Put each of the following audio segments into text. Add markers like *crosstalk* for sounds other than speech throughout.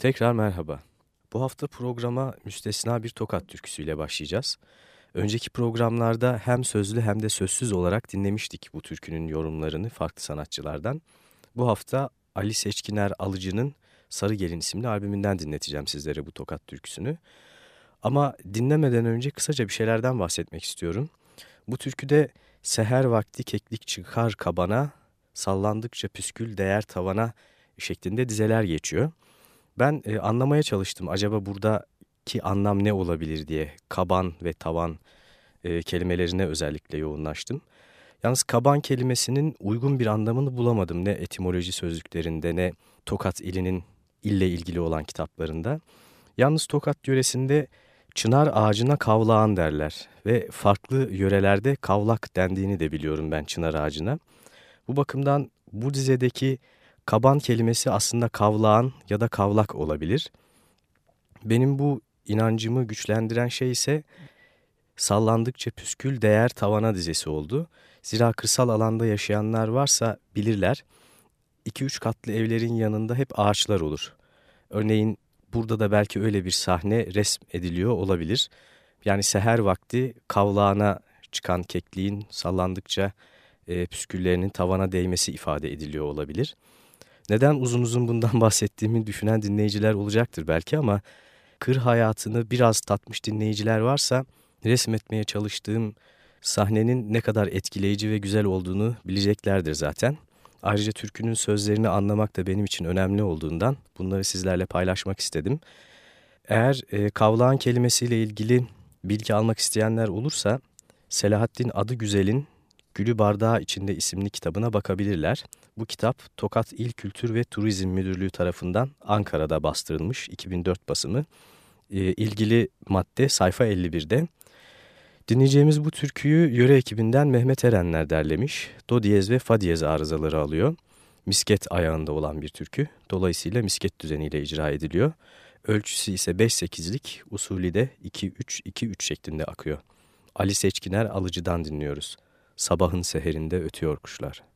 Tekrar merhaba. Bu hafta programa müstesna bir tokat türküsüyle başlayacağız. Önceki programlarda hem sözlü hem de sözsüz olarak dinlemiştik bu türkünün yorumlarını farklı sanatçılardan. Bu hafta Ali Seçkiner Alıcı'nın Sarı Gelin isimli albümünden dinleteceğim sizlere bu tokat türküsünü. Ama dinlemeden önce kısaca bir şeylerden bahsetmek istiyorum. Bu türküde seher vakti keklik çıkar kabana, sallandıkça püskül değer tavana şeklinde dizeler geçiyor. Ben e, anlamaya çalıştım acaba buradaki anlam ne olabilir diye kaban ve tavan e, kelimelerine özellikle yoğunlaştım. Yalnız kaban kelimesinin uygun bir anlamını bulamadım ne etimoloji sözlüklerinde ne Tokat ilinin ille ilgili olan kitaplarında. Yalnız Tokat yöresinde çınar ağacına kavlağan derler ve farklı yörelerde kavlak dendiğini de biliyorum ben çınar ağacına. Bu bakımdan bu dizedeki kaban kelimesi aslında kavlağan ya da kavlak olabilir. Benim bu inancımı güçlendiren şey ise sallandıkça püskül değer tavana dizesi oldu. Zira kırsal alanda yaşayanlar varsa bilirler. 2-3 katlı evlerin yanında hep ağaçlar olur. Örneğin burada da belki öyle bir sahne resm ediliyor olabilir. Yani seher vakti kavlağına çıkan kekliğin sallandıkça e, püsküllerinin tavana değmesi ifade ediliyor olabilir. Neden uzun uzun bundan *laughs* bahsettiğimi düşünen dinleyiciler olacaktır belki ama kır hayatını biraz tatmış dinleyiciler varsa resmetmeye çalıştığım sahnenin ne kadar etkileyici ve güzel olduğunu bileceklerdir zaten. Ayrıca türkünün sözlerini anlamak da benim için önemli olduğundan bunları sizlerle paylaşmak istedim. Eğer e, kavlağın kelimesiyle ilgili bilgi almak isteyenler olursa Selahattin Adı Güzel'in Gülü Bardağı içinde isimli kitabına bakabilirler. Bu kitap Tokat İl Kültür ve Turizm Müdürlüğü tarafından Ankara'da bastırılmış 2004 basımı. E, ilgili madde sayfa 51'de. Dinleyeceğimiz bu türküyü yöre ekibinden Mehmet Erenler derlemiş. Do diyez ve fa diyez arızaları alıyor. Misket ayağında olan bir türkü. Dolayısıyla misket düzeniyle icra ediliyor. Ölçüsü ise 5-8'lik, usulü de 2-3-2-3 şeklinde akıyor. Ali Seçkiner Alıcı'dan dinliyoruz. Sabahın seherinde ötüyor kuşlar.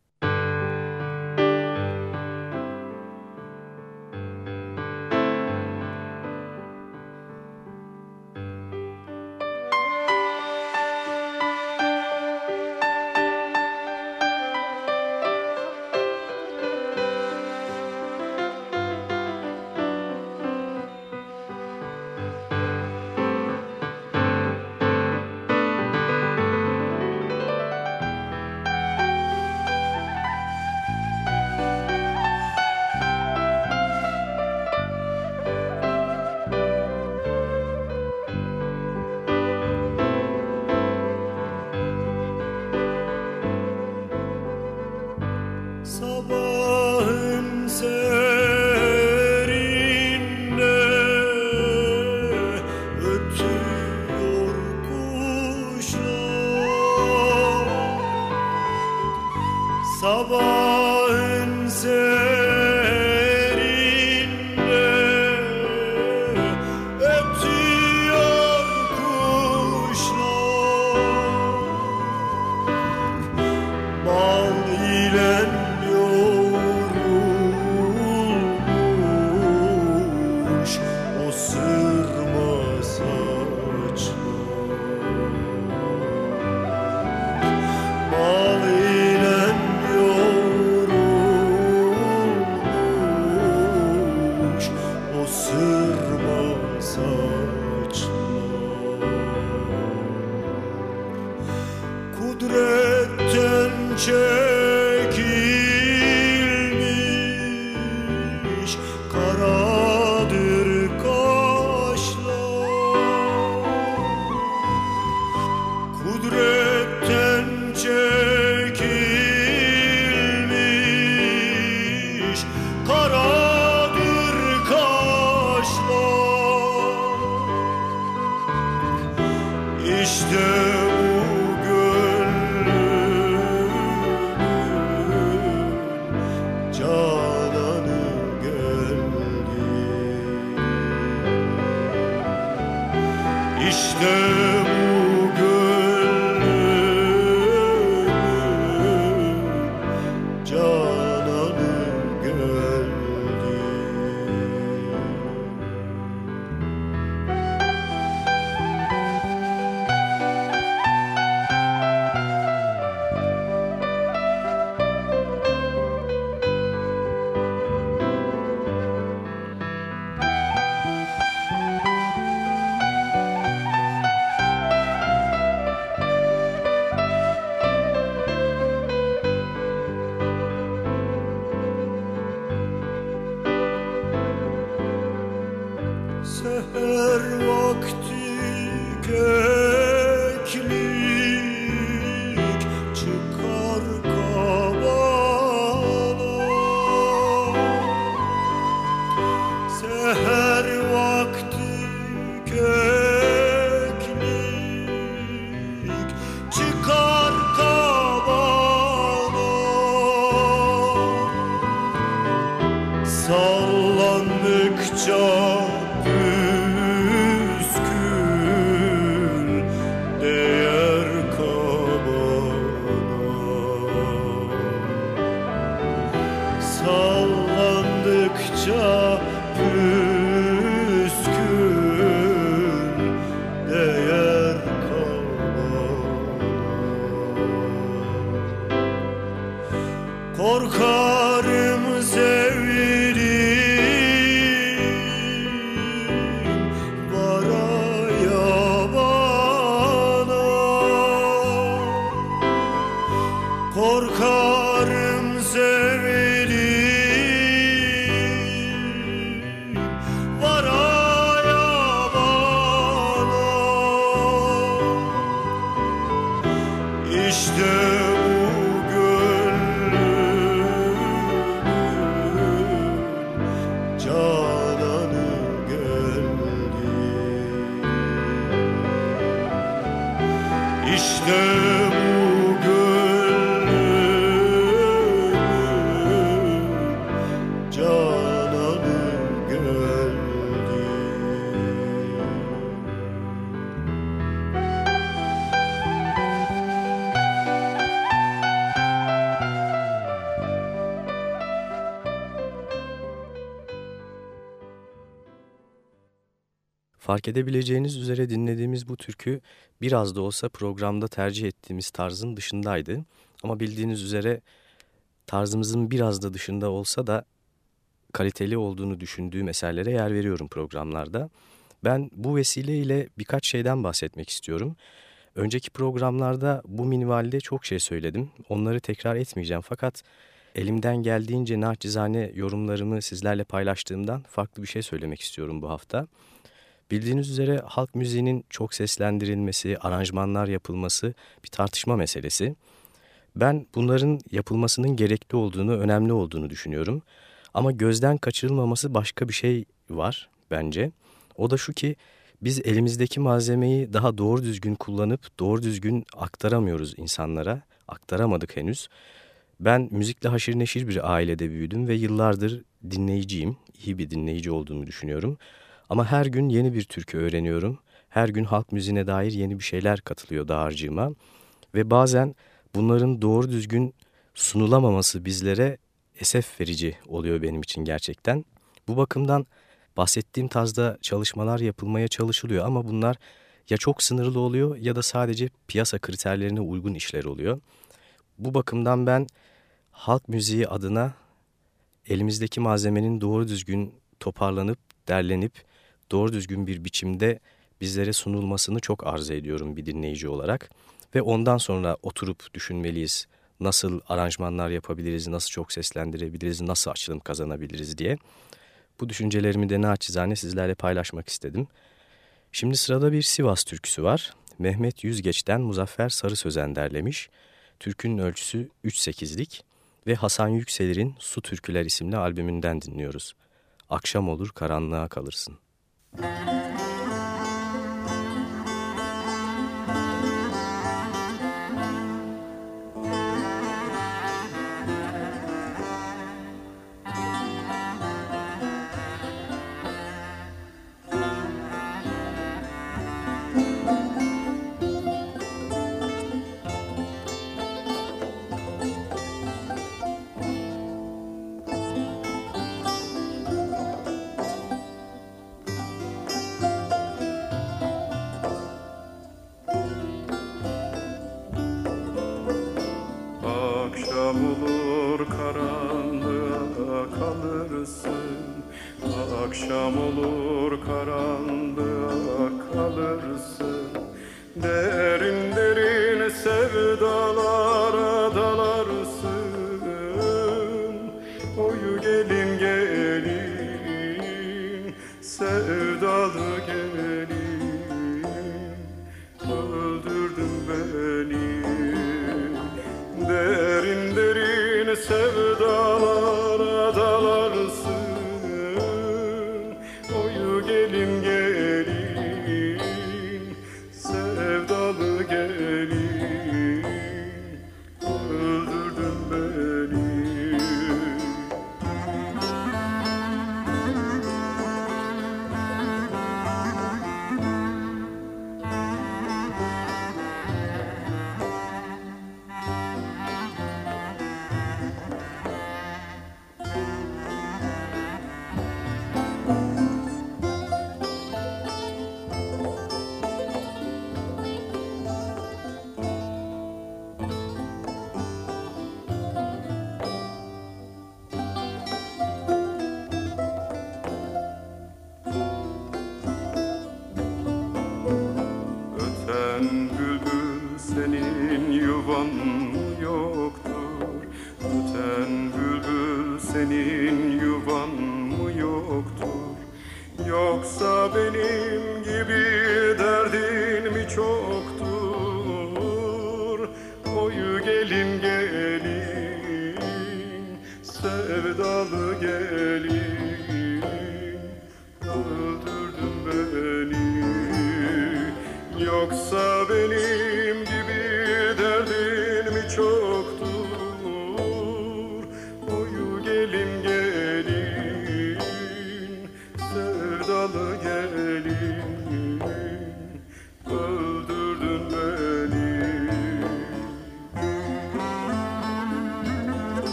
Fark edebileceğiniz üzere dinlediğimiz bu türkü biraz da olsa programda tercih ettiğimiz tarzın dışındaydı. Ama bildiğiniz üzere tarzımızın biraz da dışında olsa da kaliteli olduğunu düşündüğüm eserlere yer veriyorum programlarda. Ben bu vesileyle birkaç şeyden bahsetmek istiyorum. Önceki programlarda bu minvalde çok şey söyledim. Onları tekrar etmeyeceğim fakat elimden geldiğince naçizane yorumlarımı sizlerle paylaştığımdan farklı bir şey söylemek istiyorum bu hafta. Bildiğiniz üzere halk müziğinin çok seslendirilmesi, aranjmanlar yapılması bir tartışma meselesi. Ben bunların yapılmasının gerekli olduğunu, önemli olduğunu düşünüyorum. Ama gözden kaçırılmaması başka bir şey var bence. O da şu ki biz elimizdeki malzemeyi daha doğru düzgün kullanıp doğru düzgün aktaramıyoruz insanlara. Aktaramadık henüz. Ben müzikle haşir neşir bir ailede büyüdüm ve yıllardır dinleyiciyim. İyi bir dinleyici olduğumu düşünüyorum. Ama her gün yeni bir türkü öğreniyorum. Her gün halk müziğine dair yeni bir şeyler katılıyor dağarcığıma. Ve bazen bunların doğru düzgün sunulamaması bizlere esef verici oluyor benim için gerçekten. Bu bakımdan bahsettiğim tarzda çalışmalar yapılmaya çalışılıyor ama bunlar ya çok sınırlı oluyor ya da sadece piyasa kriterlerine uygun işler oluyor. Bu bakımdan ben halk müziği adına elimizdeki malzemenin doğru düzgün toparlanıp, derlenip doğru düzgün bir biçimde bizlere sunulmasını çok arzu ediyorum bir dinleyici olarak. Ve ondan sonra oturup düşünmeliyiz nasıl aranjmanlar yapabiliriz, nasıl çok seslendirebiliriz, nasıl açılım kazanabiliriz diye. Bu düşüncelerimi de naçizane sizlerle paylaşmak istedim. Şimdi sırada bir Sivas türküsü var. Mehmet Yüzgeç'ten Muzaffer Sarı Sözen derlemiş. Türkünün ölçüsü 3-8'lik ve Hasan Yükselir'in Su Türküler isimli albümünden dinliyoruz. Akşam olur karanlığa kalırsın. Música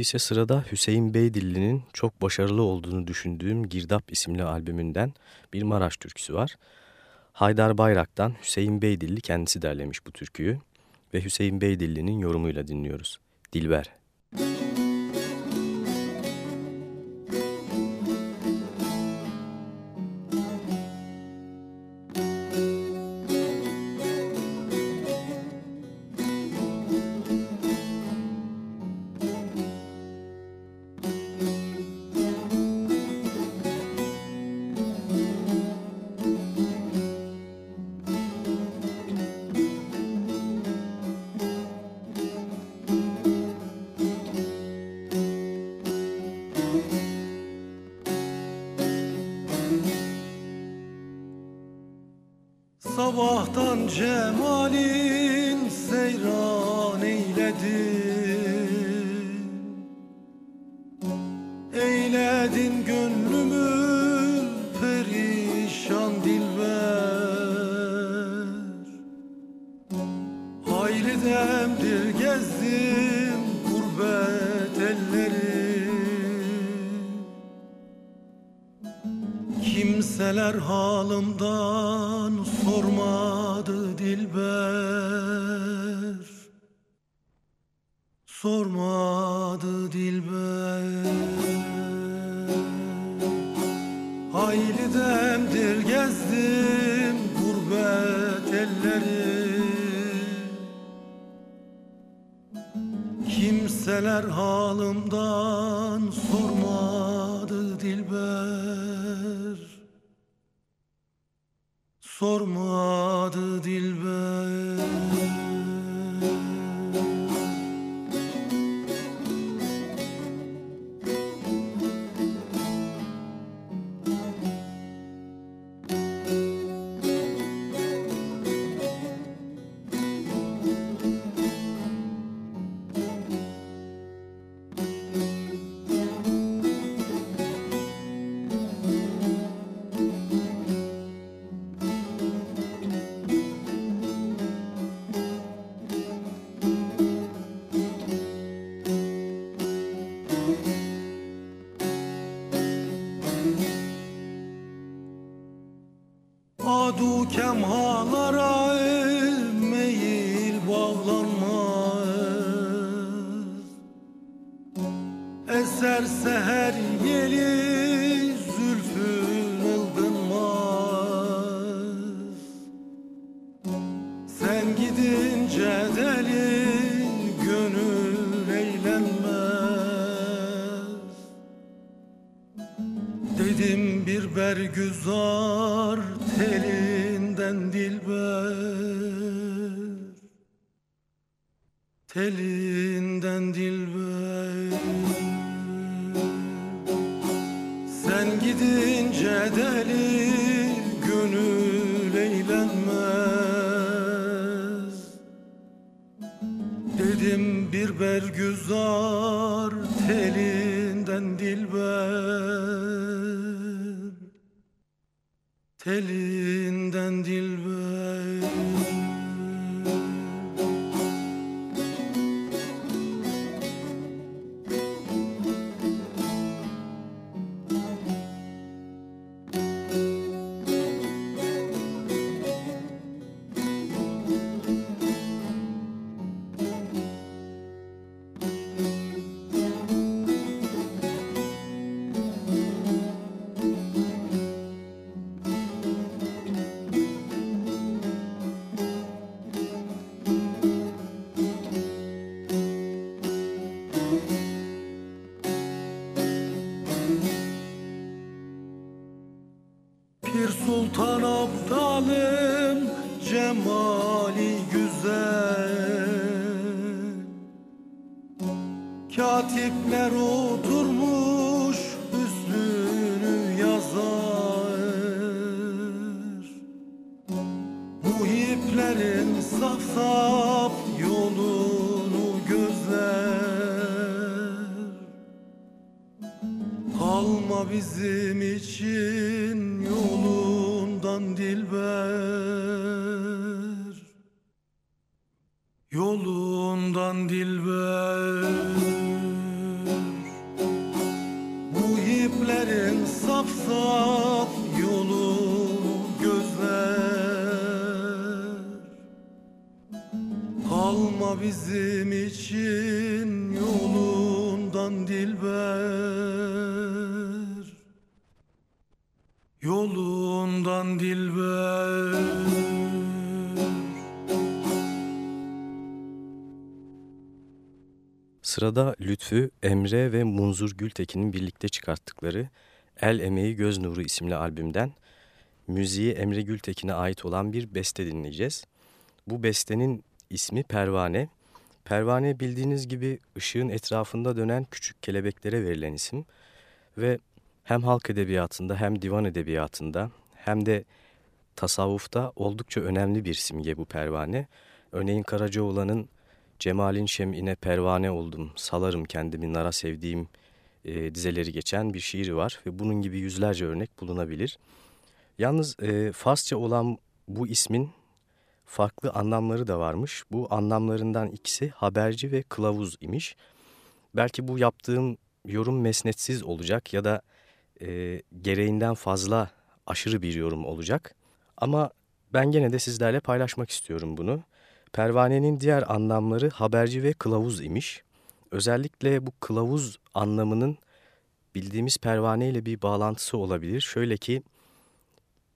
Şimdi ise sırada Hüseyin Beydilli'nin çok başarılı olduğunu düşündüğüm Girdap isimli albümünden bir Maraş türküsü var. Haydar Bayrak'tan Hüseyin Beydilli kendisi derlemiş bu türküyü ve Hüseyin Beydilli'nin yorumuyla dinliyoruz. Dilber. Müzik dilber Hayli demdir gezdim gurbet elleri. Kimseler halımdan sormadı Kimseler halımdan sormadı dilber. Sormadı dilber Eser seher yeli Pir Sultan Abdalım cemali güzel. Katipler oturmuş hüsnünü yazar. Muhiplerin saf saf yolunu gözler. Kalma bizim için için yolundan dilber Yolundan dilber Sırada Lütfü, Emre ve Munzur Gültekin'in birlikte çıkarttıkları El Emeği Göz Nuru isimli albümden müziği Emre Gültekin'e ait olan bir beste dinleyeceğiz. Bu bestenin ismi Pervane. Pervane bildiğiniz gibi ışığın etrafında dönen küçük kelebeklere verilen isim ve hem halk edebiyatında hem divan edebiyatında hem de tasavvufta oldukça önemli bir simge bu pervane. Örneğin Karacaoğlan'ın Cemal'in şem'ine pervane oldum, salarım kendimi nara sevdiğim e, dizeleri geçen bir şiiri var ve bunun gibi yüzlerce örnek bulunabilir. Yalnız e, Farsça olan bu ismin farklı anlamları da varmış. Bu anlamlarından ikisi haberci ve kılavuz imiş. Belki bu yaptığım yorum mesnetsiz olacak ya da e, gereğinden fazla aşırı bir yorum olacak. Ama ben gene de sizlerle paylaşmak istiyorum bunu. Pervanenin diğer anlamları haberci ve kılavuz imiş. Özellikle bu kılavuz anlamının bildiğimiz pervane ile bir bağlantısı olabilir. Şöyle ki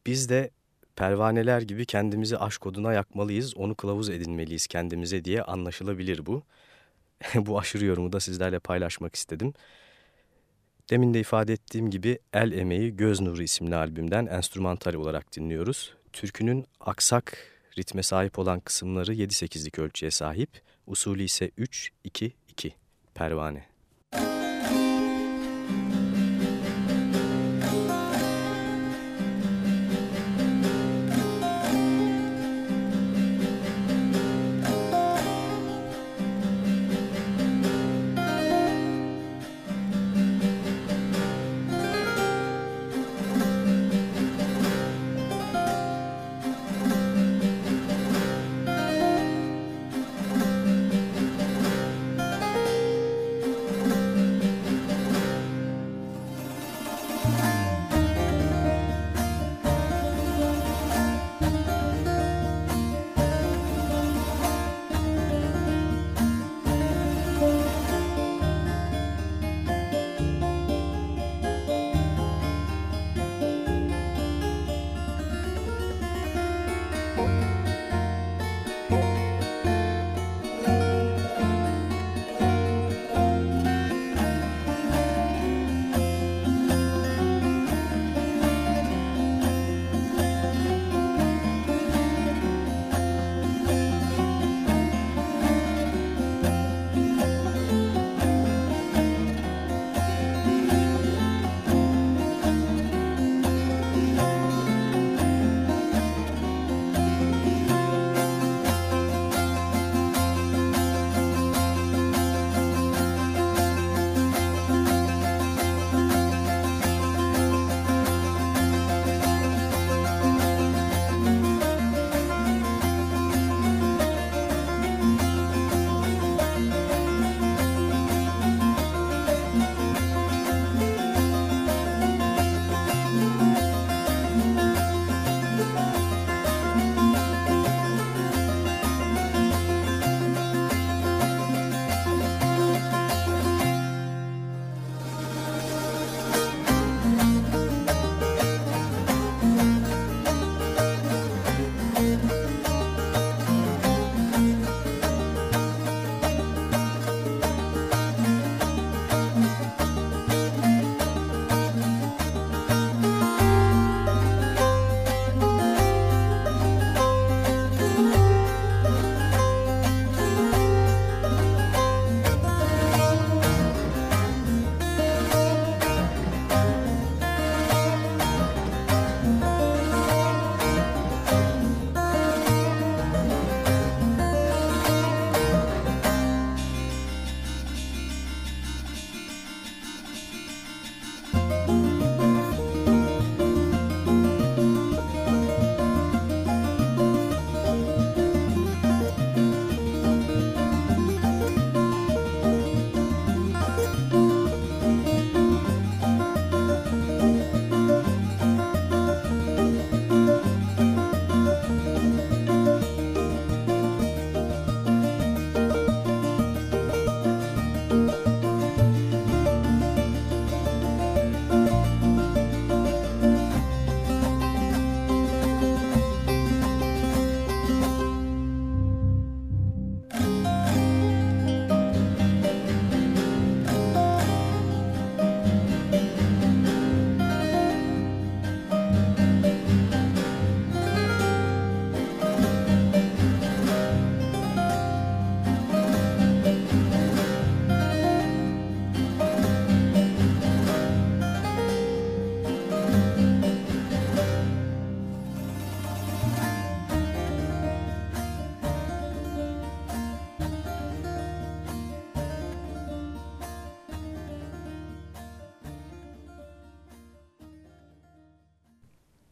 biz de pervaneler gibi kendimizi aşk oduna yakmalıyız, onu kılavuz edinmeliyiz kendimize diye anlaşılabilir bu. *laughs* bu aşırı yorumu da sizlerle paylaşmak istedim. Demin de ifade ettiğim gibi El Emeği Göz Nuru isimli albümden enstrümantal olarak dinliyoruz. Türkünün aksak ritme sahip olan kısımları 7-8'lik ölçüye sahip, usulü ise 3-2-2 pervane.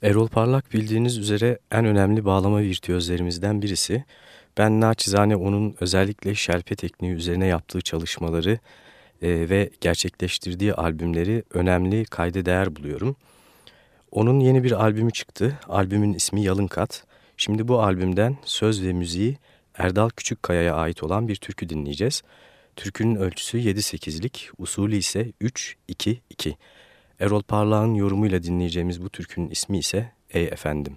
Erol Parlak bildiğiniz üzere en önemli bağlama virtüözlerimizden birisi. Ben naçizane onun özellikle şerpe tekniği üzerine yaptığı çalışmaları e, ve gerçekleştirdiği albümleri önemli, kayda değer buluyorum. Onun yeni bir albümü çıktı. Albümün ismi Yalın Kat. Şimdi bu albümden söz ve müziği Erdal Küçükkaya'ya ait olan bir türkü dinleyeceğiz. Türkünün ölçüsü 7-8'lik, usulü ise 3-2-2. Erol Parlak'ın yorumuyla dinleyeceğimiz bu türkünün ismi ise Ey Efendim.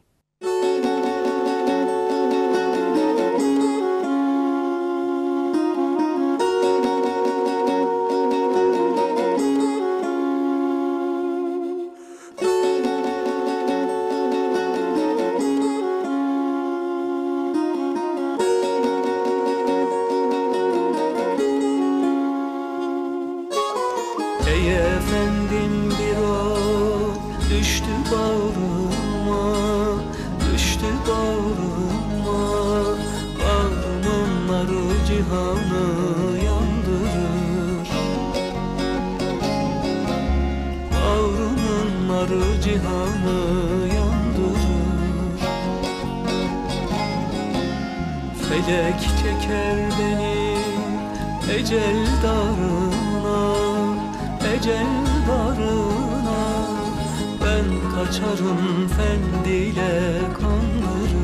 açarım fendiyle kandırır.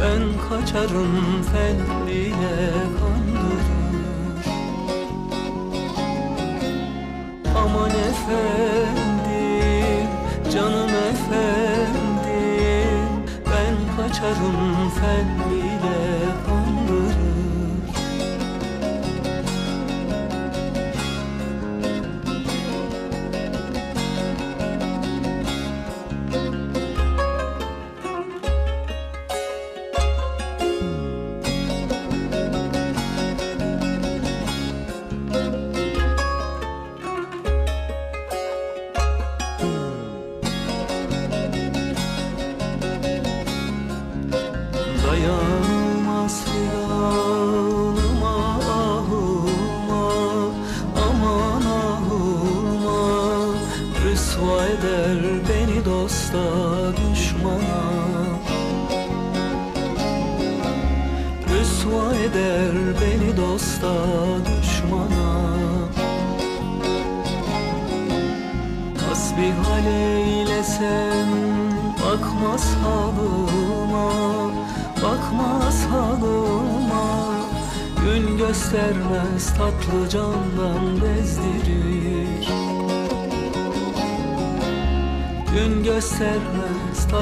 Ben kaçarım fendiyle kandırır. Ama nefes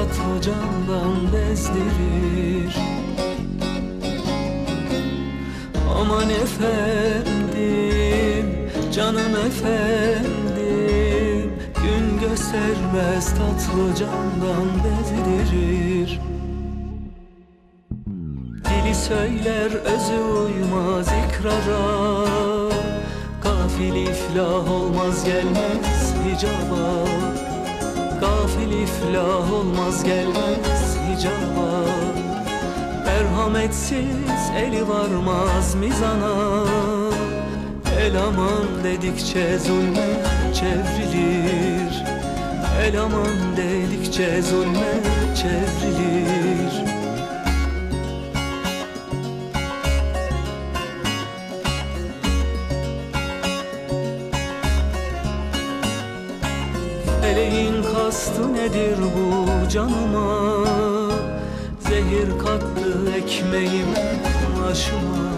Hayat candan bezdirir Aman efendim, canım efendim Gün göstermez tatlı candan bezdirir Dili söyler özü uymaz ikrara. Gafil iflah olmaz gelmez hicaba. Merhametsiz eli varmaz mizana. El aman dedikçe zulme çevrilir. El aman dedikçe zulme çevrilir nedir bu canıma? Zehir kattı ekmeğime aşıma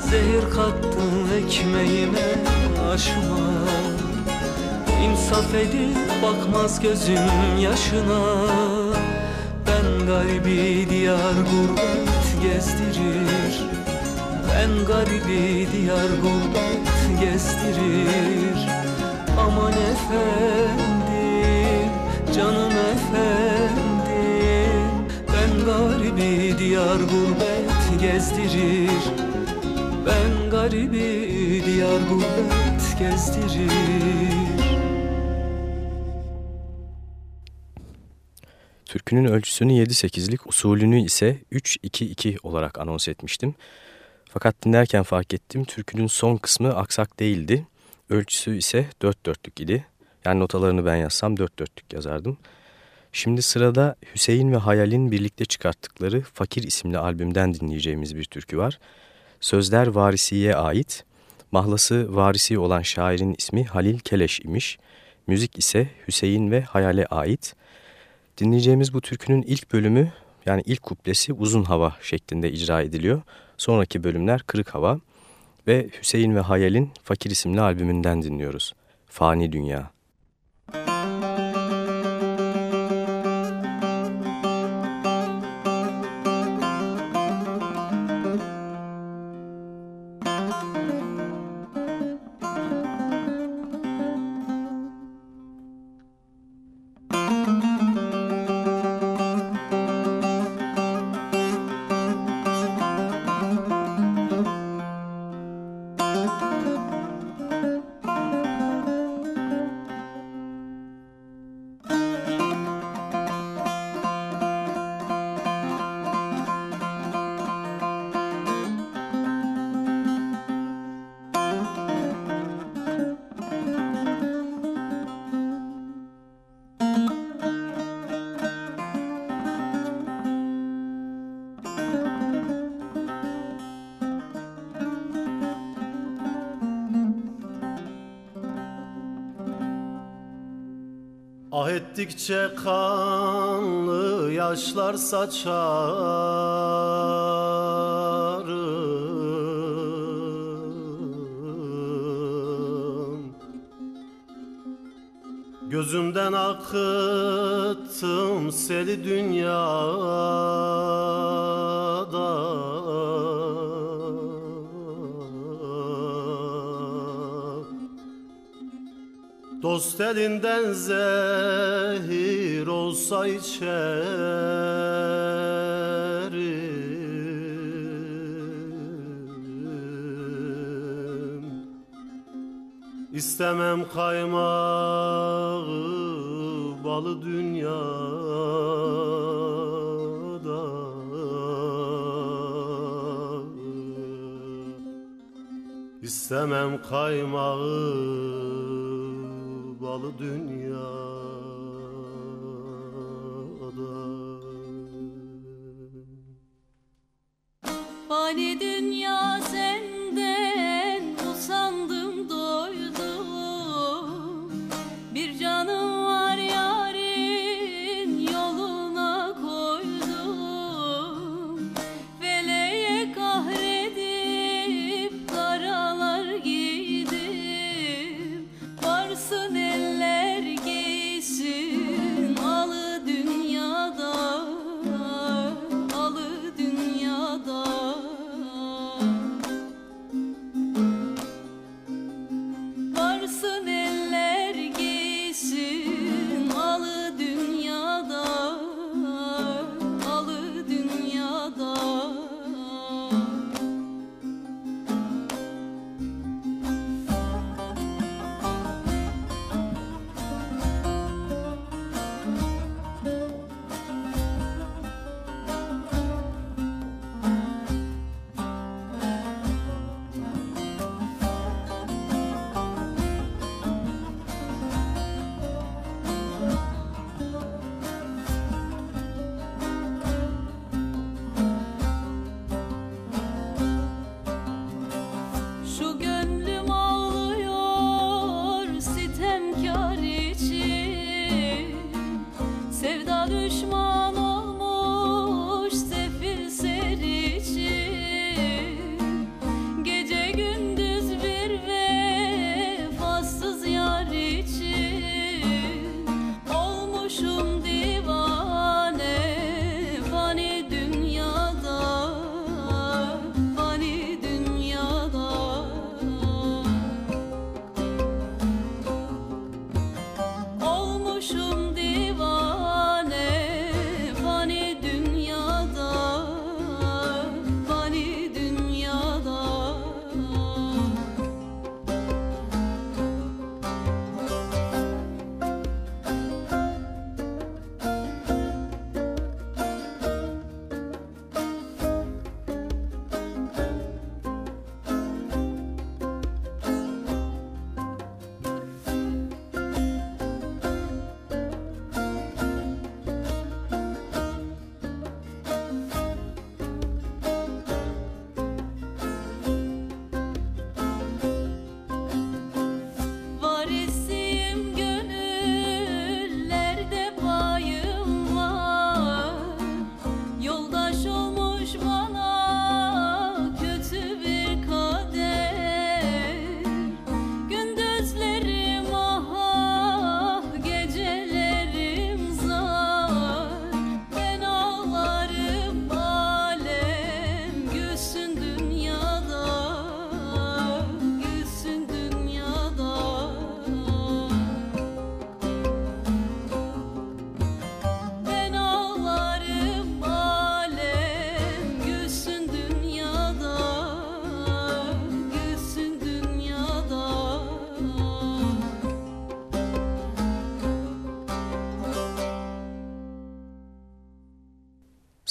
Zehir kattı ekmeğime aşıma İnsaf edip bakmaz gözüm yaşına. Ben garibi diyar gurbet gezdirir. Ben garibi diyar gurbet gezdirir. Aman efendim canım efendim garibi diyar gurbet gezdirir Ben garibi diyar gurbet gezdirir Türkünün ölçüsünü 7-8'lik usulünü ise 3-2-2 olarak anons etmiştim. Fakat dinlerken fark ettim türkünün son kısmı aksak değildi. Ölçüsü ise 4-4'lük idi. Yani notalarını ben yazsam dört dörtlük yazardım. Şimdi sırada Hüseyin ve Hayal'in birlikte çıkarttıkları Fakir isimli albümden dinleyeceğimiz bir türkü var. Sözler Varisi'ye ait. Mahlası Varisi olan şairin ismi Halil Keleş imiş. Müzik ise Hüseyin ve Hayal'e ait. Dinleyeceğimiz bu türkünün ilk bölümü yani ilk kuplesi uzun hava şeklinde icra ediliyor. Sonraki bölümler kırık hava ve Hüseyin ve Hayal'in Fakir isimli albümünden dinliyoruz. Fani Dünya. Ah ettikçe kanlı yaşlar saçarım. Gözümden akıttım seli dünyada Dost elinden zehir olsa içerim. İstemem kaymağı balı dünyada. İstemem kaymağı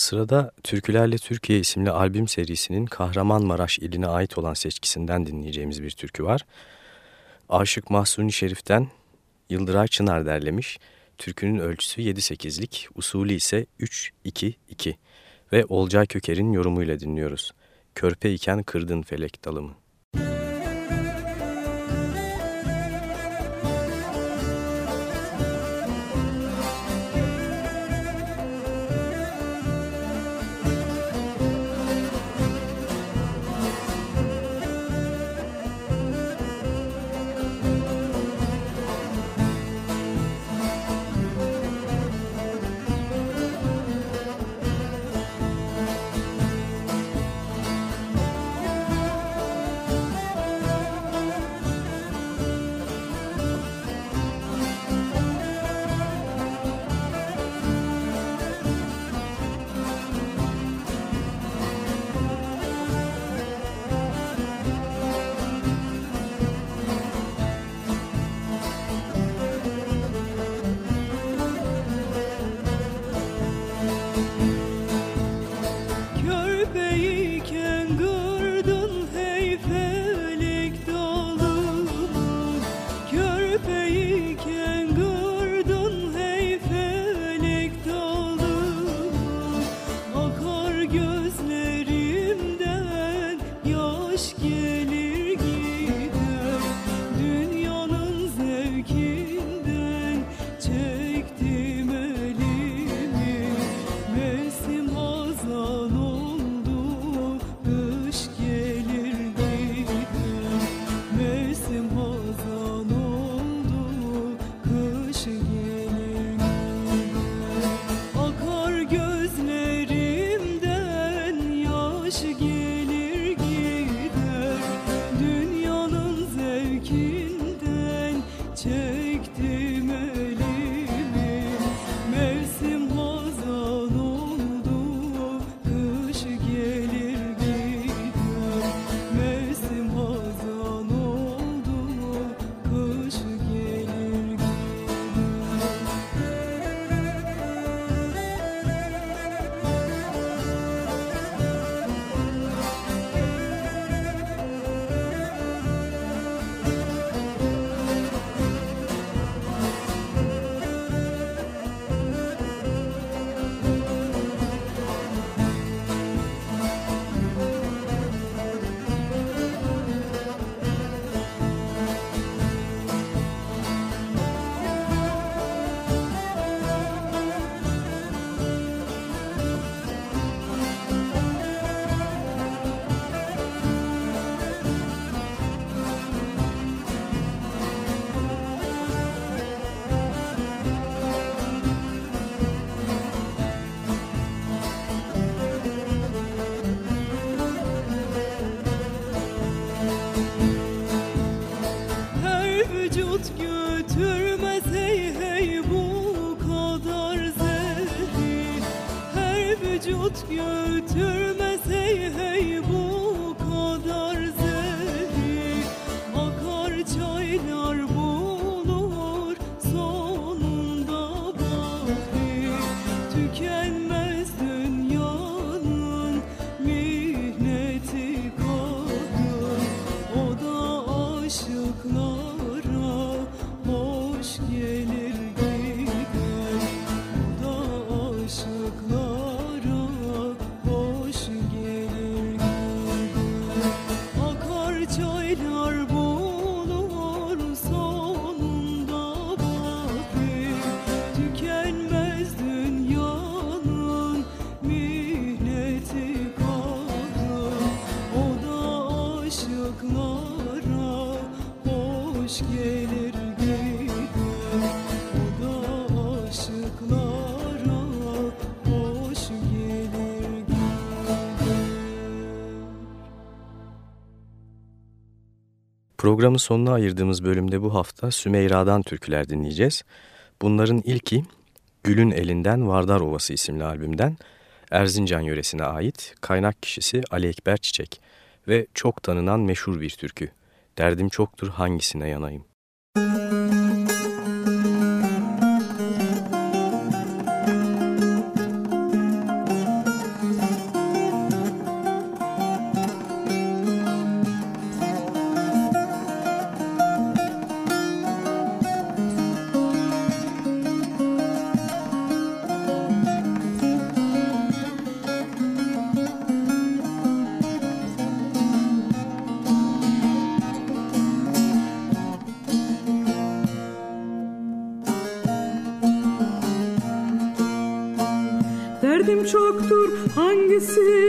Sırada Türkülerle Türkiye isimli albüm serisinin Kahramanmaraş iline ait olan seçkisinden dinleyeceğimiz bir türkü var. Aşık Mahsuni Şerif'ten Yıldıray Çınar derlemiş. Türkünün ölçüsü 7-8'lik, usulü ise 3-2-2 ve Olcay Köker'in yorumuyla dinliyoruz. Körpe iken kırdın felek dalımı. götürmez hey bu kadar zehri Her vücut götürmez hey bu Programın sonuna ayırdığımız bölümde bu hafta Sümeyra'dan türküler dinleyeceğiz. Bunların ilki Gül'ün Elinden Vardar Ovası isimli albümden Erzincan yöresine ait kaynak kişisi Ali Ekber Çiçek ve çok tanınan meşhur bir türkü. Derdim çoktur hangisine yanayım. hangisi?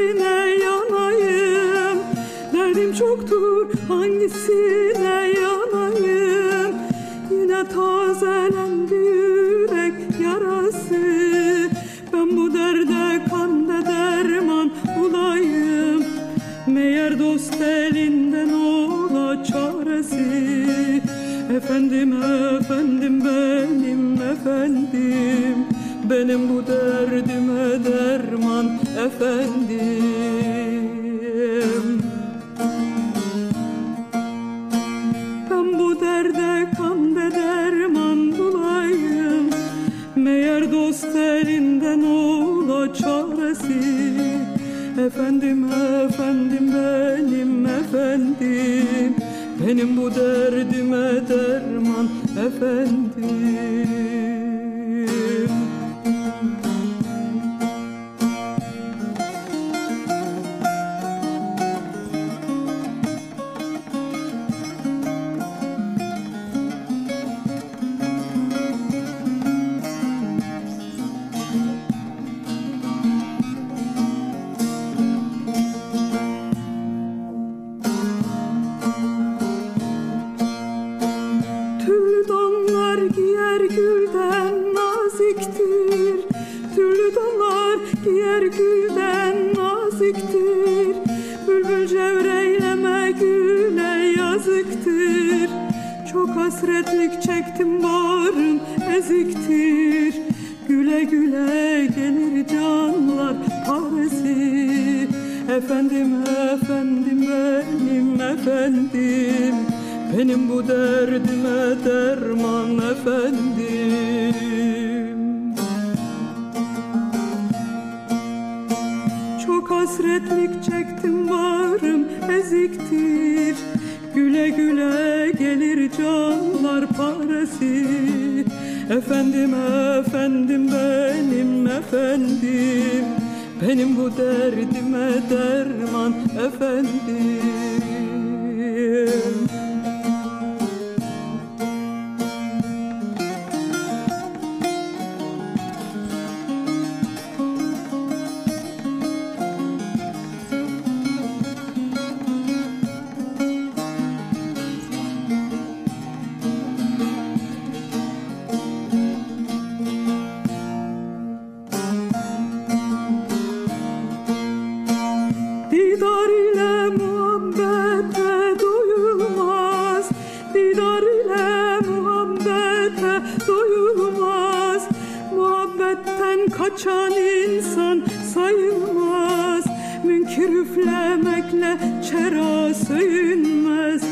kaçan insan sayılmaz. Münkir üflemekle çera söyünmez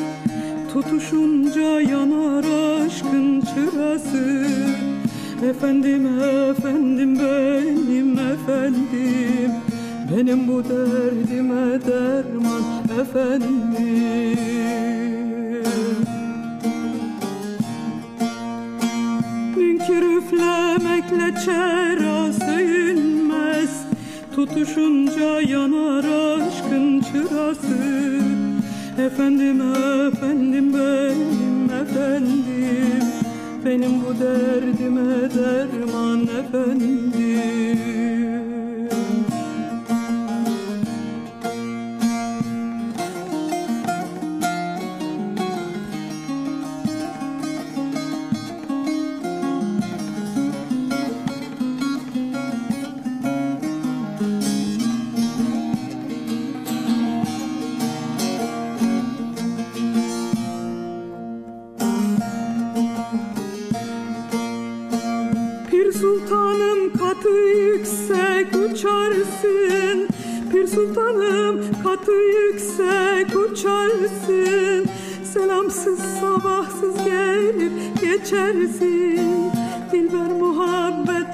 Tutuşunca yanar aşkın çırası. Efendim efendim benim efendim. Benim bu derdime derman efendim. Münkir üflemekle çera tutuşunca yanar aşkın çırası. Efendim efendim benim efendim. Benim bu derdime derman efendim.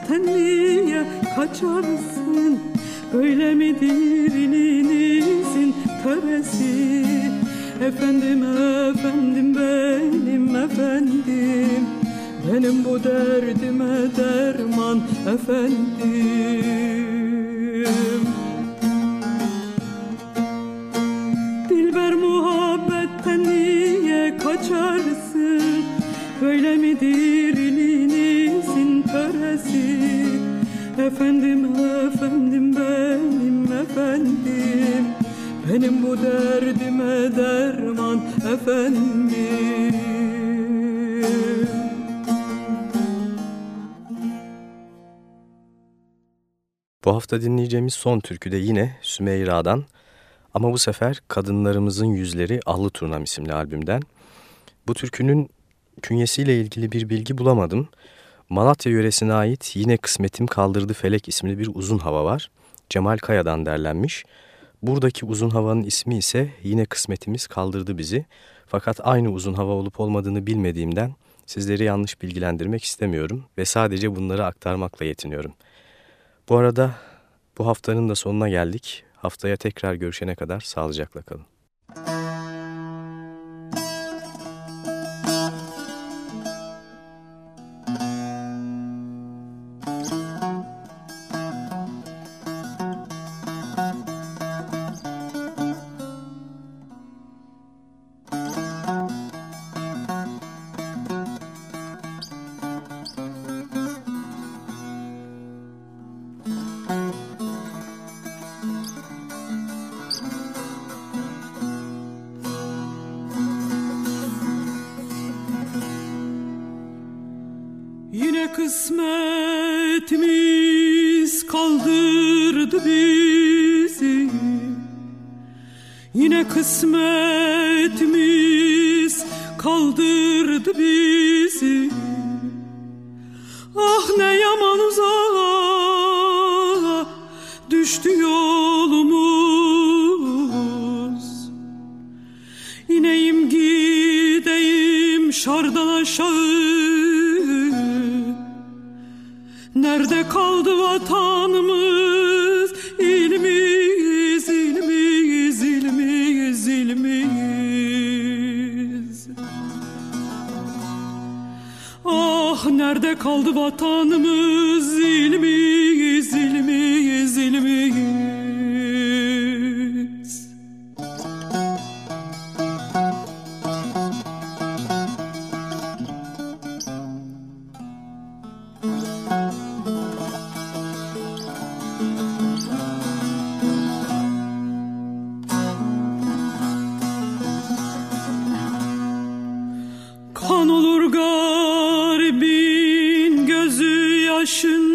Dertten niye kaçarsın Böyle midir ilinizin töresi Efendim efendim benim efendim Benim bu derdime derman efendim. Efendim efendim benim efendim Benim bu derdime derman efendim Bu hafta dinleyeceğimiz son türkü de yine Sümeyra'dan ama bu sefer Kadınlarımızın Yüzleri Allı Turnam isimli albümden. Bu türkünün künyesiyle ilgili bir bilgi bulamadım. Malatya yöresine ait Yine Kısmetim Kaldırdı Felek isimli bir uzun hava var. Cemal Kaya'dan derlenmiş. Buradaki uzun havanın ismi ise Yine Kısmetimiz Kaldırdı Bizi. Fakat aynı uzun hava olup olmadığını bilmediğimden sizleri yanlış bilgilendirmek istemiyorum ve sadece bunları aktarmakla yetiniyorum. Bu arada bu haftanın da sonuna geldik. Haftaya tekrar görüşene kadar sağlıcakla kalın. Kısmetimiz kaldırdı bizi. Yine kısmetimiz kaldırdı bizi Sotto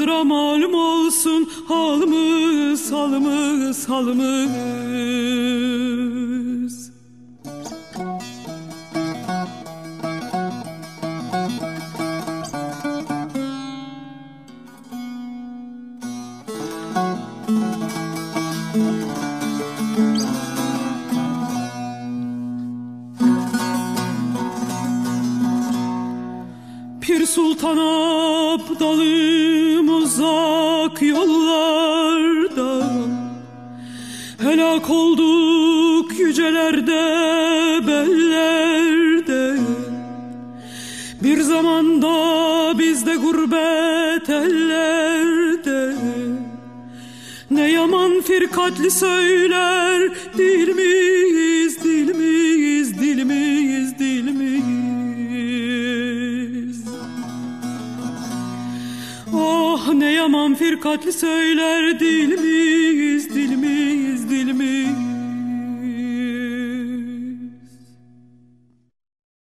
hızra malum olsun halımız halımız halımız. Sultan Abdalım uzak yollarda Helak olduk yücelerde bellerde. Bir zamanda bizde gurbet ellerde. Ne yaman firkatli söyler dilimiz dilimiz dilimiz dilimiz ne yaman firkatli söyler dilimiz dilimiz dilimiz.